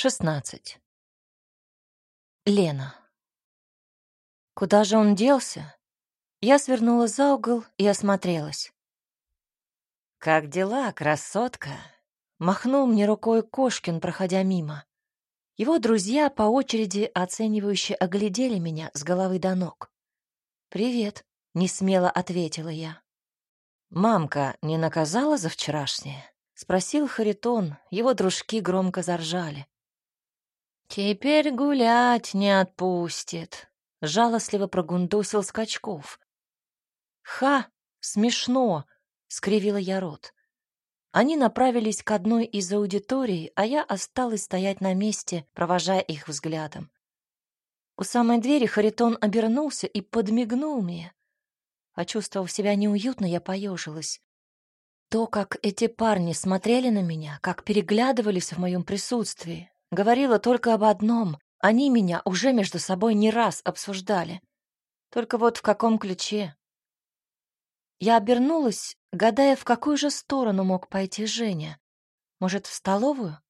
16. Лена. Куда же он делся? Я свернула за угол и осмотрелась. «Как дела, красотка?» Махнул мне рукой Кошкин, проходя мимо. Его друзья по очереди оценивающе оглядели меня с головы до ног. «Привет», — несмело ответила я. «Мамка не наказала за вчерашнее?» — спросил Харитон. Его дружки громко заржали. «Теперь гулять не отпустит», — жалостливо прогундосил Скачков. «Ха! Смешно!» — скривила я рот. Они направились к одной из аудиторий, а я осталась стоять на месте, провожая их взглядом. У самой двери Харитон обернулся и подмигнул мне. Почувствовав себя неуютно, я поежилась. То, как эти парни смотрели на меня, как переглядывались в моем присутствии, говорила только об одном. Они меня уже между собой не раз обсуждали. Только вот в каком ключе? Я обернулась, гадая, в какую же сторону мог пойти Женя. Может, в столовую?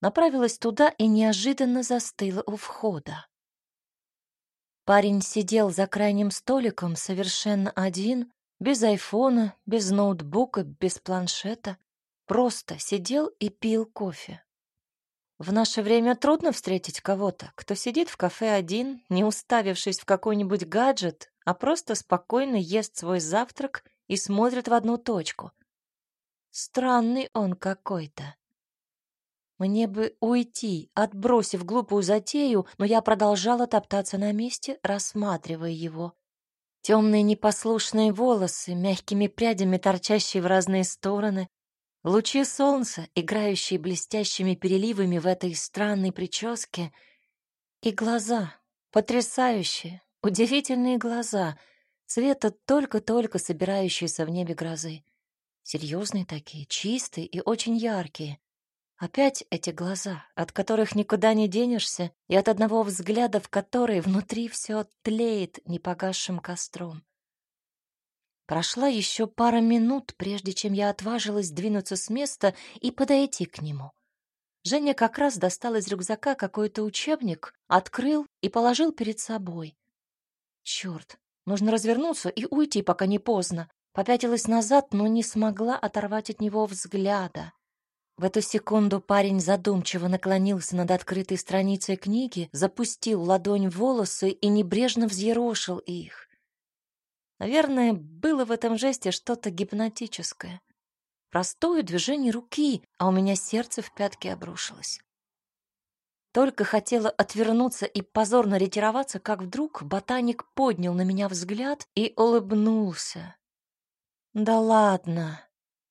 Направилась туда и неожиданно застыла у входа. Парень сидел за крайним столиком совершенно один, без айфона, без ноутбука, без планшета. Просто сидел и пил кофе. В наше время трудно встретить кого-то, кто сидит в кафе один, не уставившись в какой-нибудь гаджет, а просто спокойно ест свой завтрак и смотрит в одну точку. Странный он какой-то. Мне бы уйти, отбросив глупую затею, но я продолжала топтаться на месте, рассматривая его. Темные непослушные волосы, мягкими прядями торчащие в разные стороны, Лучи солнца, играющие блестящими переливами в этой странной прическе, и глаза, потрясающие, удивительные глаза, цвета только-только собирающиеся в небе грозы. Серьезные такие, чистые и очень яркие. Опять эти глаза, от которых никуда не денешься, и от одного взгляда, в который внутри все тлеет непогасшим костром. Прошла еще пара минут, прежде чем я отважилась двинуться с места и подойти к нему. Женя как раз достал из рюкзака какой-то учебник, открыл и положил перед собой. Черт, нужно развернуться и уйти, пока не поздно. Попятилась назад, но не смогла оторвать от него взгляда. В эту секунду парень задумчиво наклонился над открытой страницей книги, запустил ладонь в волосы и небрежно взъерошил их. Наверное, было в этом жесте что-то гипнотическое. Простое движение руки, а у меня сердце в пятки обрушилось. Только хотела отвернуться и позорно ретироваться, как вдруг ботаник поднял на меня взгляд и улыбнулся. «Да ладно!»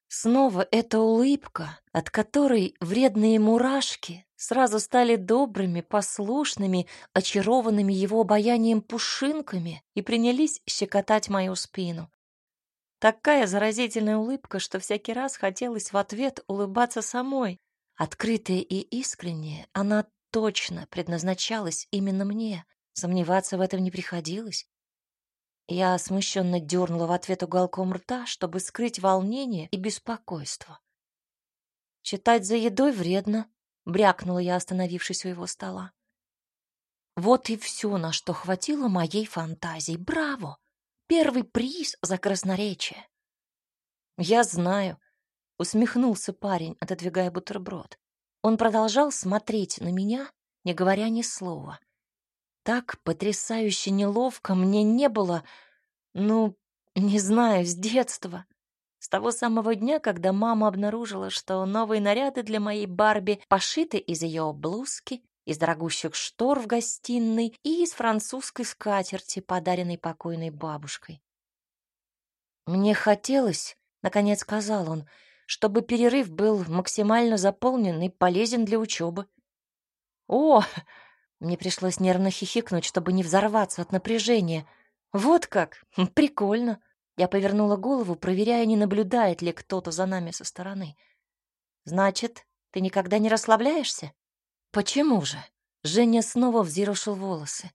Снова эта улыбка, от которой вредные мурашки сразу стали добрыми, послушными, очарованными его обаянием пушинками и принялись щекотать мою спину. Такая заразительная улыбка, что всякий раз хотелось в ответ улыбаться самой. Открытая и искренняя, она точно предназначалась именно мне. Сомневаться в этом не приходилось. Я смущенно дернула в ответ уголком рта, чтобы скрыть волнение и беспокойство. «Читать за едой вредно», — брякнула я, остановившись у его стола. Вот и все, на что хватило моей фантазии. Браво! Первый приз за красноречие. Я знаю, усмехнулся парень, отодвигая бутерброд. Он продолжал смотреть на меня, не говоря ни слова. Так потрясающе неловко мне не было, ну, не знаю, с детства. С того самого дня, когда мама обнаружила, что новые наряды для моей Барби пошиты из ее блузки, из дорогущих штор в гостиной и из французской скатерти, подаренной покойной бабушкой. «Мне хотелось», — наконец сказал он, «чтобы перерыв был максимально заполнен и полезен для учебы». «О, мне пришлось нервно хихикнуть, чтобы не взорваться от напряжения. Вот как! Прикольно. Я повернула голову, проверяя, не наблюдает ли кто-то за нами со стороны. Значит, ты никогда не расслабляешься? Почему же? Женя снова взъерошил волосы.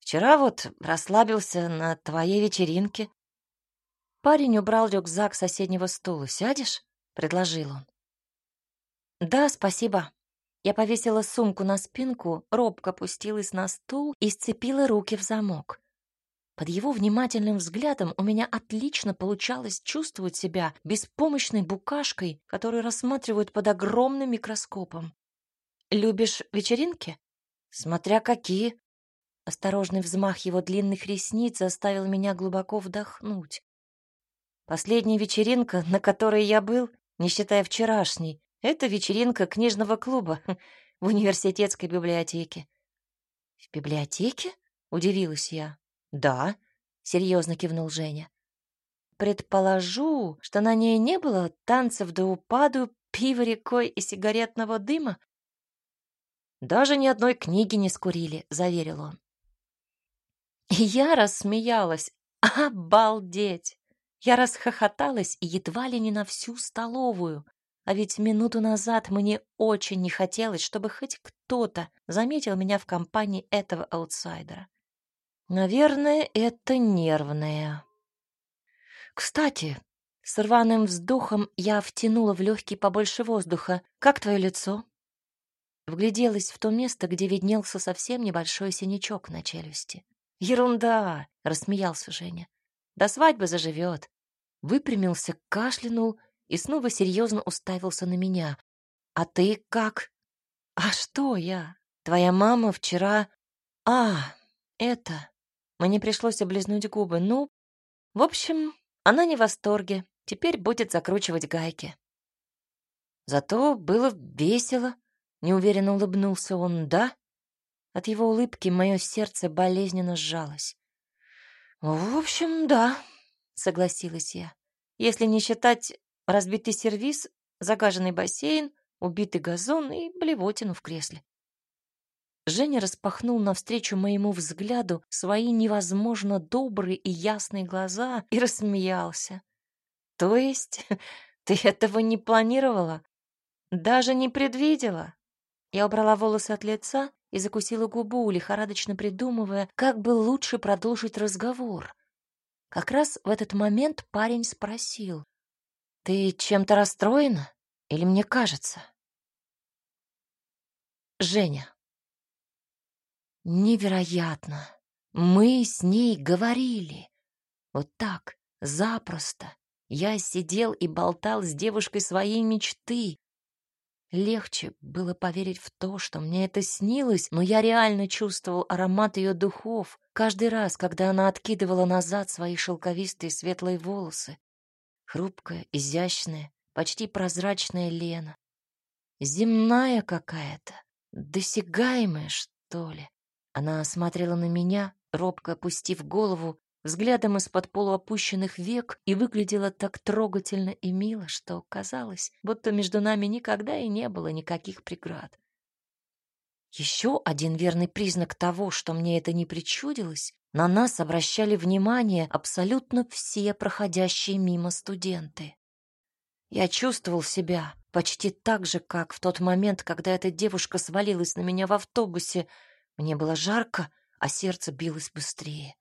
Вчера вот расслабился на твоей вечеринке. Парень убрал рюкзак с соседнего стула. «Сядешь?» — предложил он. «Да, спасибо», Я повесила сумку на спинку, робко опустилась на стул и сцепила руки в замок. Под его внимательным взглядом у меня отлично получалось чувствовать себя беспомощной букашкой, которую рассматривают под огромным микроскопом. «Любишь вечеринки?» «Смотря какие». Осторожный взмах его длинных ресниц заставил меня глубоко вдохнуть. Последняя вечеринка, на которой я был, не считая вчерашней, это вечеринка книжного клуба в университетской библиотеке. «В библиотеке?» — удивилась я. «Да», — серьезно кивнул Женя. «Предположу, что на ней не было танцев до упаду, пива рекой и сигаретного дыма?» «Даже ни одной книги не скурили», — заверил он. Я рассмеялась. «Обалдеть!» Я расхохоталась и едва ли не на всю столовую. А ведь минуту назад мне очень не хотелось, чтобы хоть кто-то заметил меня в компании этого аутсайдера. Наверное, это нервное. Кстати, с рваным вздохом я втянула в легкий побольше воздуха. Как твое лицо? Вгляделась в то место, где виднелся совсем небольшой синячок на челюсти. Ерунда, рассмеялся Женя. До свадьбы заживет. Выпрямился, кашлянул и снова серьезно уставился на меня. А ты как? А что я? Твоя мама вчера... А, это... Мне пришлось облизнуть губы. Ну, в общем, она не в восторге. Теперь будет закручивать гайки. Зато было весело. Неуверенно улыбнулся он. Да? От его улыбки мое сердце болезненно сжалось. В общем, да, согласилась я. Если не считать разбитый сервиз, загаженный бассейн, убитый газон и блевотину в кресле. Женя распахнул навстречу моему взгляду свои невозможно добрые и ясные глаза и рассмеялся. То есть ты этого не планировала? Даже не предвидела? Я убрала волосы от лица и закусила губу, лихорадочно придумывая, как бы лучше продолжить разговор. Как раз в этот момент парень спросил. «Ты чем-то расстроена? Или мне кажется?» Женя. Невероятно. Мы с ней говорили. Вот так, запросто. Я сидел и болтал с девушкой своей мечты. Легче было поверить в то, что мне это снилось, но я реально чувствовал аромат ее духов каждый раз, когда она откидывала назад свои шелковистые светлые волосы. Хрупкая, изящная, почти прозрачная Лена. Земная какая-то, досягаемая, что ли. Она смотрела на меня, робко опустив голову, взглядом из-под полуопущенных век и выглядела так трогательно и мило, что казалось, будто между нами никогда и не было никаких преград. Еще один верный признак того, что мне это не причудилось, на нас обращали внимание абсолютно все проходящие мимо студенты. Я чувствовал себя почти так же, как в тот момент, когда эта девушка свалилась на меня в автобусе, мне было жарко, а сердце билось быстрее.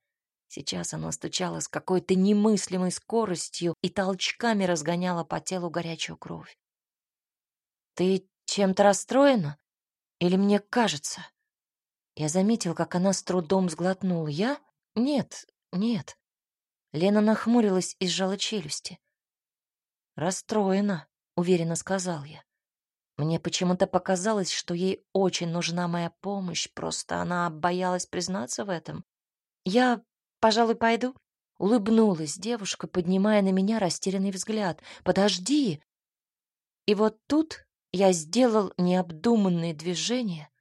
Сейчас оно стучало с какой-то немыслимой скоростью и толчками разгоняло по телу горячую кровь. «Ты чем-то расстроена? Или мне кажется?» Я заметил, как она с трудом сглотнула. «Я? Нет, нет». Лена нахмурилась и сжала челюсти. «Расстроена», — уверенно сказал я. Мне почему-то показалось, что ей очень нужна моя помощь, просто она боялась признаться в этом. Я, пожалуй, пойду. Улыбнулась девушка, поднимая на меня растерянный взгляд. Подожди. И вот тут я сделал необдуманные движения,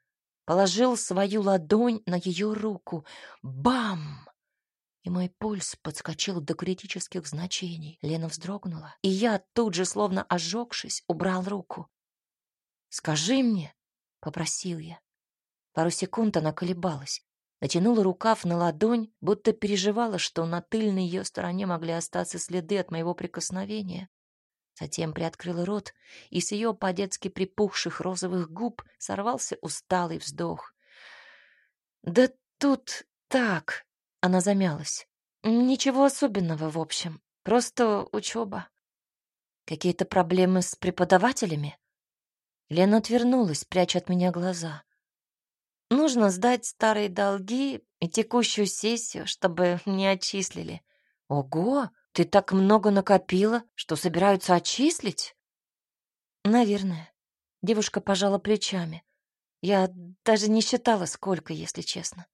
положил свою ладонь на ее руку. Бам! И мой пульс подскочил до критических значений. Лена вздрогнула, и я тут же, словно ожегшись, убрал руку. «Скажи мне», — попросил я. Пару секунд она колебалась, натянула рукав на ладонь, будто переживала, что на тыльной ее стороне могли остаться следы от моего прикосновения. Затем приоткрыла рот, и с ее по-детски припухших розовых губ сорвался усталый вздох. «Да тут так...» — она замялась. «Ничего особенного, в общем. Просто учеба. Какие-то проблемы с преподавателями?» Лена отвернулась, пряча от меня глаза. Нужно сдать старые долги и текущую сессию, чтобы не отчислили. Ого, ты так много накопила, что собираются отчислить? Наверное. Девушка пожала плечами. Я даже не считала, сколько, если честно.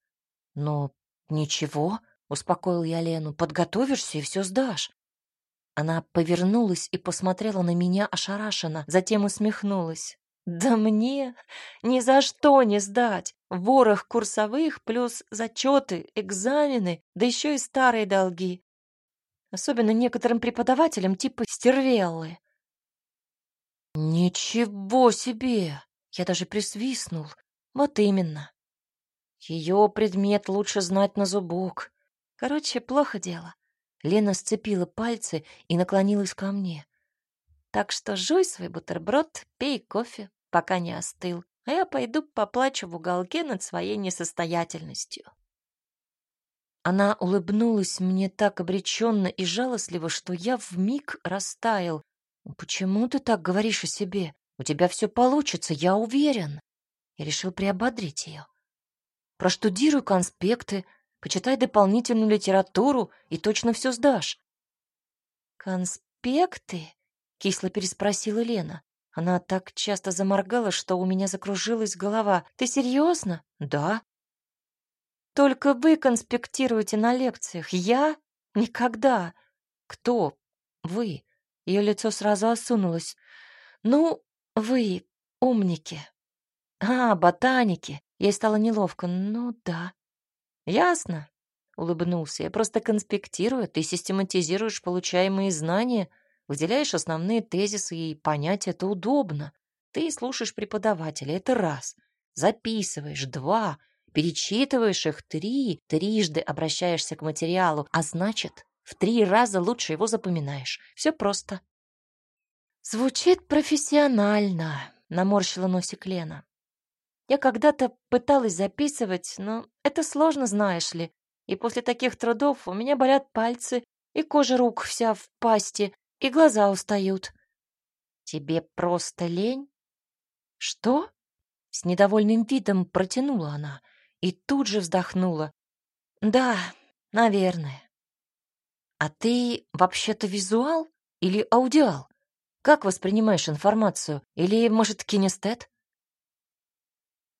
Но ничего, успокоил я Лену. Подготовишься и все сдашь. Она повернулась и посмотрела на меня ошарашенно, затем усмехнулась. Да мне ни за что не сдать. Ворох курсовых плюс зачеты, экзамены, да еще и старые долги. Особенно некоторым преподавателям типа стервеллы. Ничего себе! Я даже присвистнул. Вот именно. Ее предмет лучше знать на зубок. Короче, плохо дело. Лена сцепила пальцы и наклонилась ко мне. Так что жуй свой бутерброд, пей кофе, пока не остыл, а я пойду поплачу в уголке над своей несостоятельностью. Она улыбнулась мне так обреченно и жалостливо, что я вмиг растаял. «Почему ты так говоришь о себе? У тебя все получится, я уверен». Я решил приободрить ее. «Проштудируй конспекты, почитай дополнительную литературу и точно все сдашь». «Конспекты?» Кисло переспросила Лена. Она так часто заморгала, что у меня закружилась голова. Ты серьезно? Да. Только вы конспектируете на лекциях. Я? Никогда. Кто? Вы. Ее лицо сразу осунулось. Ну, вы, умники. А, ботаники. Ей стало неловко. Ну да. Ясно. Улыбнулся. Я просто конспектирую, ты систематизируешь получаемые знания — Выделяешь основные тезисы и понятия, это удобно. Ты слушаешь преподавателя, это раз. Записываешь, два. Перечитываешь их, три. Трижды обращаешься к материалу, а значит, в три раза лучше его запоминаешь. Все просто. Звучит профессионально, наморщила носик Лена. Я когда-то пыталась записывать, но это сложно, знаешь ли. И после таких трудов у меня болят пальцы, и кожа рук вся в пасти, и глаза устают. Тебе просто лень? Что? С недовольным видом протянула она и тут же вздохнула. Да, наверное. А ты вообще-то визуал или аудиал? Как воспринимаешь информацию? Или, может, кинестет?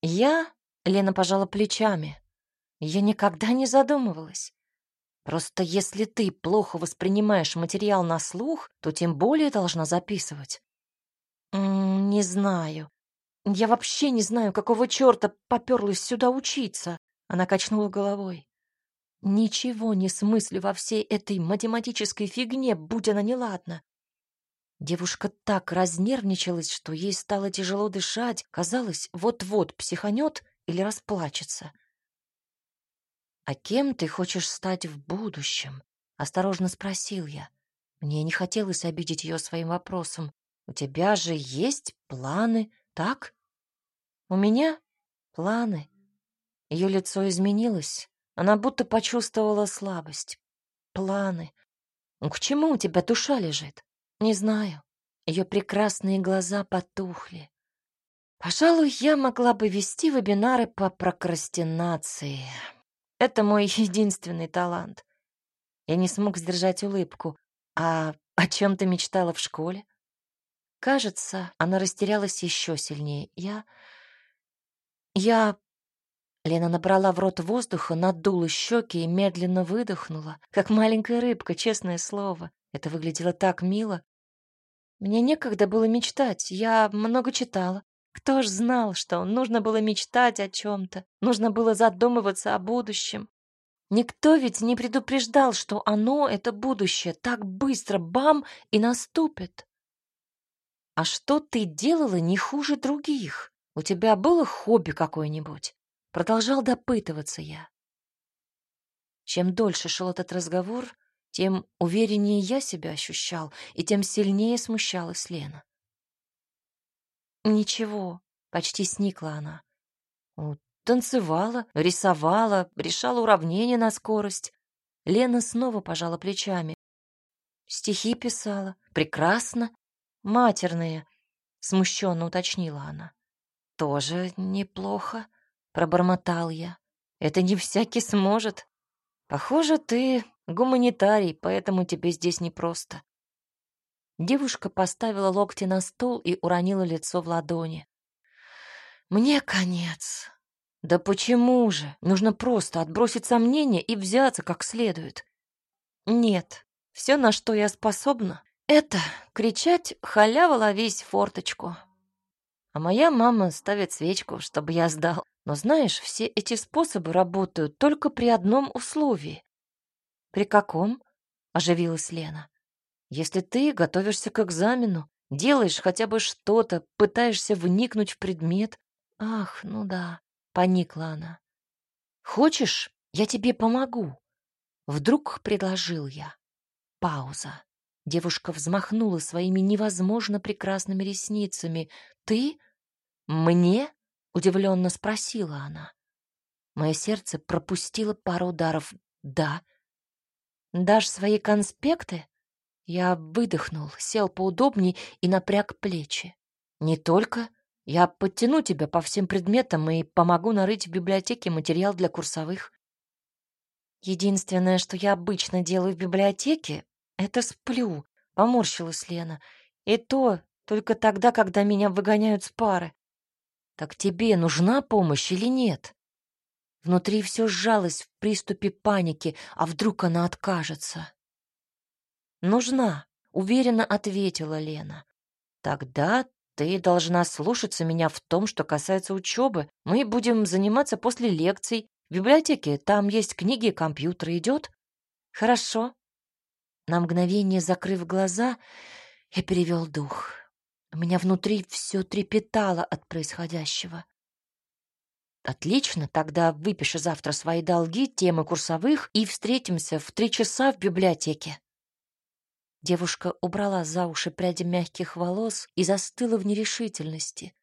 Я, Лена пожала плечами. Я никогда не задумывалась. Просто если ты плохо воспринимаешь материал на слух, то тем более должна записывать. Не знаю. Я вообще не знаю, какого черта поперлась сюда учиться. Она качнула головой. Ничего не смыслю во всей этой математической фигне, будь она неладна. Девушка так разнервничалась, что ей стало тяжело дышать. Казалось, вот-вот психанет или расплачется. «А кем ты хочешь стать в будущем?» — осторожно спросил я. Мне не хотелось обидеть ее своим вопросом. «У тебя же есть планы, так?» «У меня планы». Ее лицо изменилось. Она будто почувствовала слабость. «Планы. Ну, к чему у тебя душа лежит?» «Не знаю». Ее прекрасные глаза потухли. «Пожалуй, я могла бы вести вебинары по прокрастинации». Это мой единственный талант. Я не смог сдержать улыбку. А о чем ты мечтала в школе? Кажется, она растерялась еще сильнее. Я... Я... Лена набрала в рот воздуха, надула щеки и медленно выдохнула, как маленькая рыбка, честное слово. Это выглядело так мило. Мне некогда было мечтать, я много читала. Кто ж знал, что нужно было мечтать о чем-то, нужно было задумываться о будущем. Никто ведь не предупреждал, что оно, это будущее, так быстро, бам, и наступит. А что ты делала не хуже других? У тебя было хобби какое-нибудь? Продолжал допытываться я. Чем дольше шел этот разговор, тем увереннее я себя ощущал, и тем сильнее смущалась Лена. Ничего, почти сникла она. Танцевала, рисовала, решала уравнения на скорость. Лена снова пожала плечами. Стихи писала. Прекрасно. Матерные. смущенно уточнила она. Тоже неплохо, пробормотал я. Это не всякий сможет. Похоже, ты гуманитарий, поэтому тебе здесь непросто. Девушка поставила локти на стол и уронила лицо в ладони. Мне конец. Да почему же? Нужно просто отбросить сомнения и взяться как следует. Нет, все, на что я способна, это кричать «халява, ловись форточку». А моя мама ставит свечку, чтобы я сдал. Но знаешь, все эти способы работают только при одном условии. При каком? Оживилась Лена. Если ты готовишься к экзамену, делаешь хотя бы что-то, пытаешься вникнуть в предмет. Ах, ну да, поникла она. Хочешь, я тебе помогу? Вдруг предложил я. Пауза. Девушка взмахнула своими невозможно прекрасными ресницами. «Ты? Мне?» — удивленно спросила она. Мое сердце пропустило пару ударов. «Да». «Дашь свои конспекты?» Я выдохнул, сел поудобнее и напряг плечи. «Не только. Я подтяну тебя по всем предметам и помогу нарыть в библиотеке материал для курсовых». Единственное, что я обычно делаю в библиотеке, это сплю, поморщилась Лена. И то только тогда, когда меня выгоняют с пары. Так тебе нужна помощь или нет? Внутри все сжалось в приступе паники, а вдруг она откажется? Нужна, уверенно ответила Лена. Тогда ты должна слушаться меня в том, что касается учебы. Мы будем заниматься после лекций. В библиотеке там есть книги компьютер. Идет? Хорошо. На мгновение закрыв глаза, я перевел дух. У меня внутри все трепетало от происходящего. Отлично, тогда выпиши завтра свои долги, темы курсовых и встретимся в три часа в библиотеке. Девушка убрала за уши пряди мягких волос и застыла в нерешительности.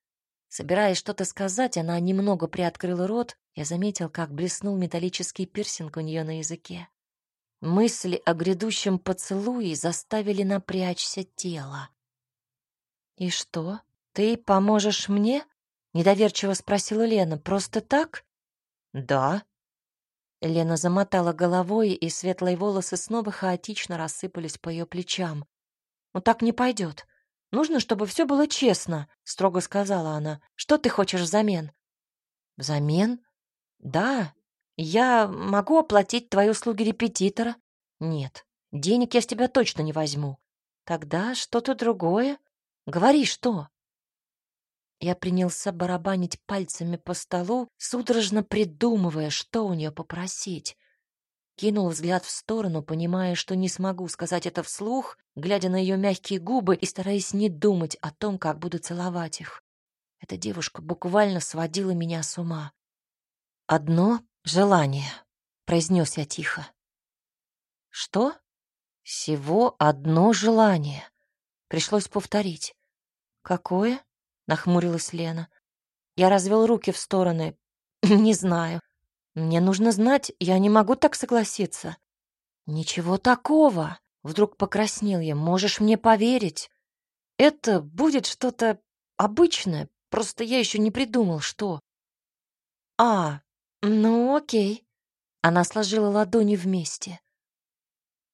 Собираясь что-то сказать, она немного приоткрыла рот. Я заметил, как блеснул металлический пирсинг у нее на языке. Мысли о грядущем поцелуе заставили напрячься тело. «И что, ты поможешь мне?» — недоверчиво спросила Лена. «Просто так?» «Да». Лена замотала головой, и светлые волосы снова хаотично рассыпались по ее плечам. «Ну так не пойдет. Нужно, чтобы все было честно», — строго сказала она. «Что ты хочешь взамен?» «Взамен?» «Да, я могу оплатить твои услуги репетитора? Нет, денег я с тебя точно не возьму. Тогда что-то другое. Говори, что? Я принялся барабанить пальцами по столу, судорожно придумывая, что у нее попросить. Кинул взгляд в сторону, понимая, что не смогу сказать это вслух, глядя на ее мягкие губы и стараясь не думать о том, как буду целовать их. Эта девушка буквально сводила меня с ума. Одно «Желание», — произнес я тихо. «Что?» «Всего одно желание». Пришлось повторить. «Какое?» — нахмурилась Лена. Я развел руки в стороны. «Не знаю. Мне нужно знать, я не могу так согласиться». «Ничего такого!» — вдруг покраснел я. «Можешь мне поверить? Это будет что-то обычное, просто я еще не придумал, что». «А, «Ну, окей». Она сложила ладони вместе.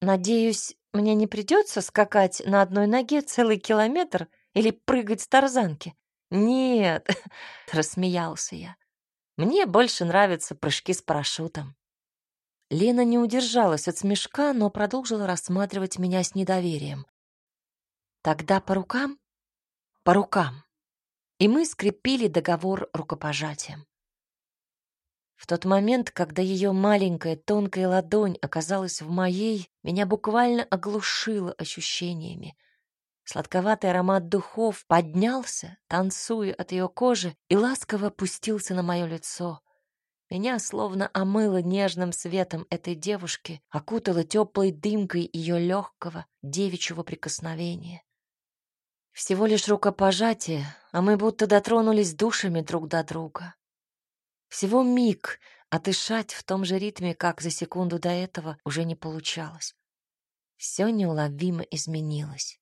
«Надеюсь, мне не придется скакать на одной ноге целый километр или прыгать с тарзанки?» «Нет», — рассмеялся я. «Мне больше нравятся прыжки с парашютом». Лена не удержалась от смешка, но продолжила рассматривать меня с недоверием. «Тогда по рукам?» «По рукам». И мы скрепили договор рукопожатием. В тот момент, когда ее маленькая тонкая ладонь оказалась в моей, меня буквально оглушило ощущениями. Сладковатый аромат духов поднялся, танцуя от ее кожи, и ласково опустился на мое лицо. Меня словно омыло нежным светом этой девушки, окутало теплой дымкой ее легкого девичьего прикосновения. Всего лишь рукопожатие, а мы будто дотронулись душами друг до друга. Всего миг, а дышать в том же ритме, как за секунду до этого, уже не получалось. Все неуловимо изменилось.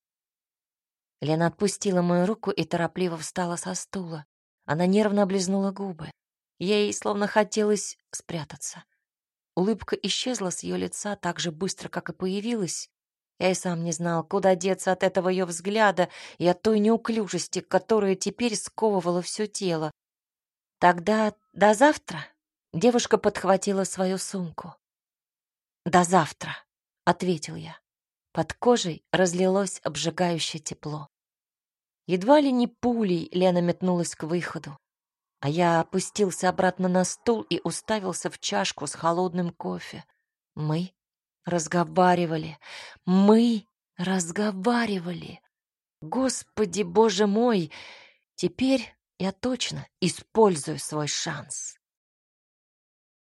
Лена отпустила мою руку и торопливо встала со стула. Она нервно облизнула губы. Ей словно хотелось спрятаться. Улыбка исчезла с ее лица так же быстро, как и появилась. Я и сам не знал, куда деться от этого ее взгляда и от той неуклюжести, которая теперь сковывала все тело. Тогда до завтра девушка подхватила свою сумку. До завтра, ответил я. Под кожей разлилось обжигающее тепло. Едва ли не пулей Лена метнулась к выходу, а я опустился обратно на стул и уставился в чашку с холодным кофе. Мы разговаривали, мы разговаривали. Господи, боже мой, теперь я точно использую свой шанс.